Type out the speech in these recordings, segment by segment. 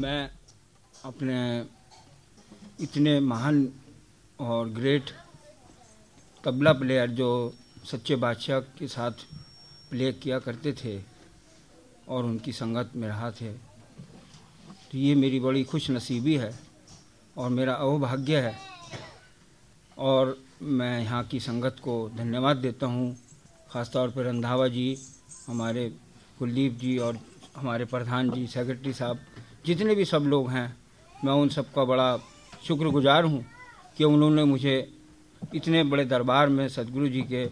मैं अपने इतने महान और ग्रेट तबला प्लेयर जो सच्चे बादशाह के साथ प्ले किया करते थे और उनकी संगत में रहा थे। तो ये मेरी बड़ी खुश नसीबी है और मेरा अवभाग्य है। और मैं यहाँ की संगत को धन्यवाद देता हूँ। ख़ासतौर पर रंधावा जी, हमारे कुलदीप जी और हमारे प्रधान जी सेक्रेटरी साहब जितने भी सब लोग हैं, मैं उन सबका बड़ा शुक्रगुजार हूँ कि उन्होंने मुझे इतने बड़े दरबार में सदगुरु जी के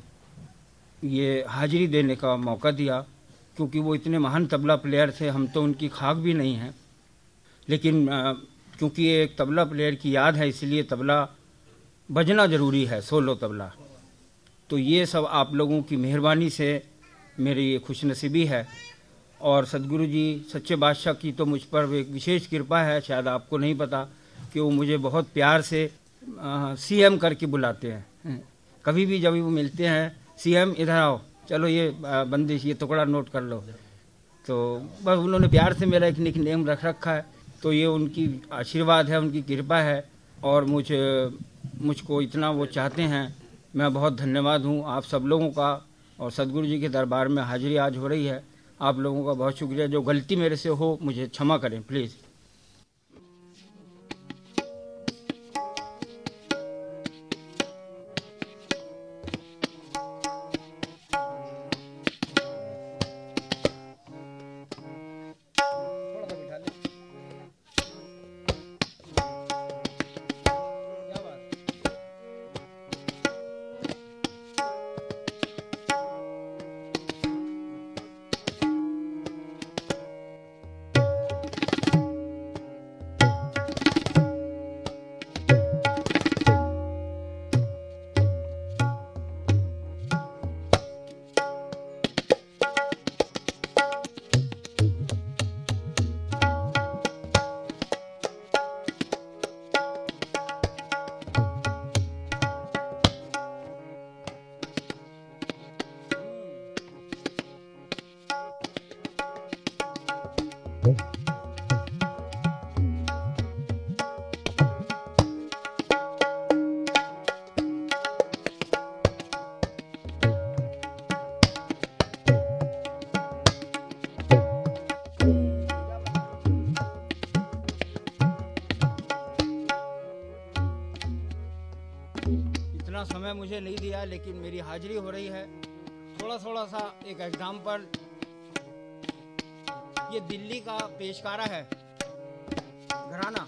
ये हाजिरी देने का मौका दिया, क्योंकि वो इतने महान तबला प्लेयर थे, हम तो उनकी खाक भी नहीं हैं। लेकिन क्योंकि ये एक तबला प्लेयर की याद है, इसलिए तबला बजना ज़रूरी है, सोलो तबला। तो ये सब आप लोगों की मेहरबानी से मेरी ये खुशनसीबी है। और सदगुरु जी, सच्चे बादशाह की तो मुझ पर एक विशेष कृपा है, शायद आपको नहीं पता कि वो मुझे बहुत प्यार से सीएम करके बुलाते हैं। कभी भी जब वो मिलते हैं सीएम इधर आओ, चलो ये बंदिश ये टुकड़ा नोट कर लो। तो बस उन्होंने प्यार से मेरा एक निक नेम रख रखा है तो ये उनकी आशीर्वाद है, उनकी कृपा है, और मुझे, मुझको इतना वो चाहते हैं। मैं बहुत धन्यवाद हूँ आप सब लोगों का, और सदगुरु जी के दरबार में हाजिरी आज हो रही है। आप लोगों का बहुत शुक्रिया। जो गलती मेरे से हो मुझे क्षमा करें प्लीज़ थोड़ा थोड़ा सा एक एग्ज़ाम्पल ये दिल्ली का पेशकारा है। घराना।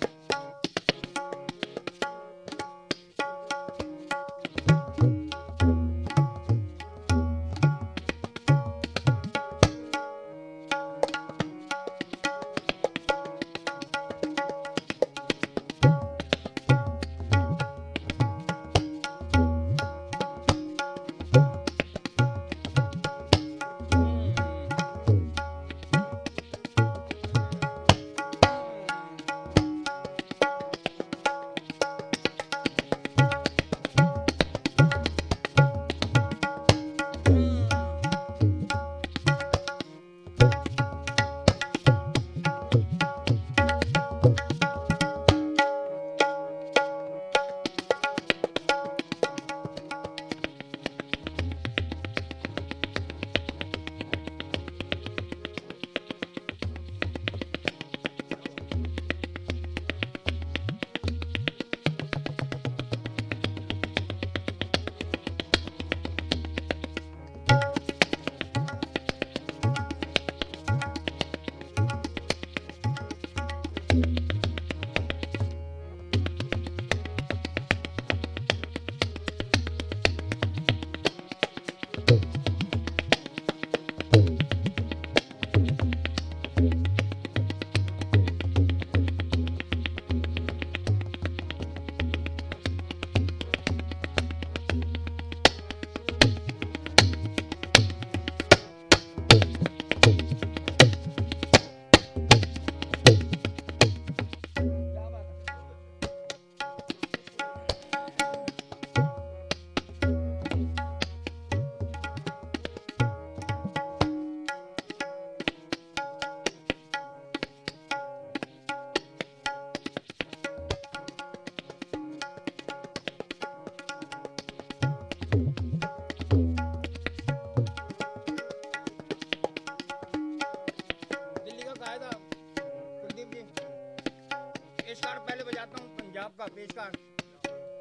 पेशकार।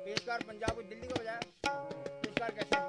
पेशकार पंजाब और दिल्ली का बजाया पेशकार कैसे?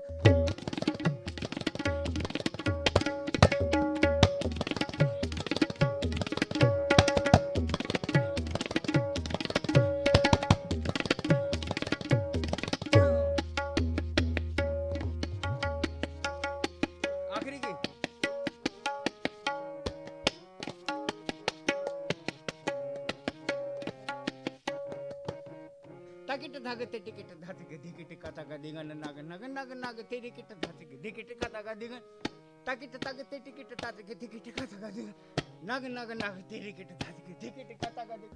ನಗತೆ ಟಿಕೆಟ್ ಧಾತಗೆ ದಿಗಿಟಿ ಕತಗ ದಿಗನ ನಗ ನಗ ನಗ ನಗ ತಿರಿಕಿಟ ಧಾತಗೆ ದಿಗಿಟಿ ಕತಗ ದಿಗ ತಕಿಟ ತಗತೆ ಟಿಕೆಟ್ ತಾತಗೆ ದಿಗಿಟಿ ಕತಗ ದಿಗ ನಗ ನಗ ನಗ ತಿರಿಕಿಟ ಧಾತಗೆ ದಿಗಿಟಿ ಕತಗ ದಿಗ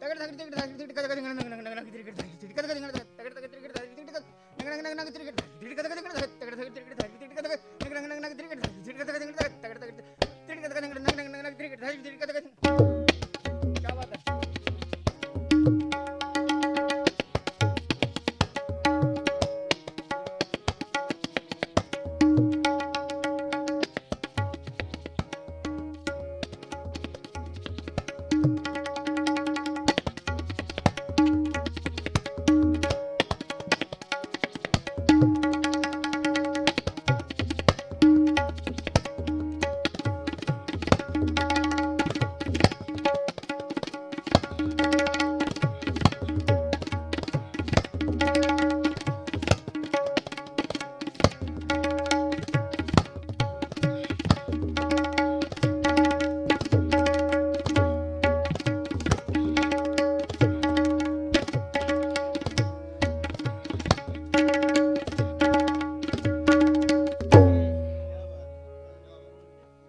ತಗಡ ತಗಡ ತಗಡ ತಗಡ ತಗಡ ಕತಗ ದಿಗ ನಗ ನಗ ನಗ ನಗ ತಿರಿಕಿಟ ಧಾತಗೆ ದಿಗಿಟಿ ಕತಗ ದಿಗ ತಗಡ ತಗಡ ತಗಡ ತಗಡ ತಿರಿಕಿಟ ಕತಗ ನಗ ನಗ ನಗ ನಗ ತಿರಿಕಿಟ ದಿಗಿಟಿ ಕತಗ ದಿಗ ತಗಡ ತಗಡ ತಿರಿಕಿಟ ಧಾತಗೆ ದಿಗಿಟಿ ಕತಗ ನಗ ನಗ ನಗ ನಗ ತಿರಿಕಿಟ ಧಾತಗೆ ದಿಗಿಟಿ ಕತಗ ದಿಗ ತಗಡ ತಗಡ ತಿರಿಕಿಟ ಕತಗ ನಗ ನಗ ನಗ ನಗ ತಿರಿಕಿಟ ಧಾತಗೆ ದಿಗಿಟಿ ಕತಗ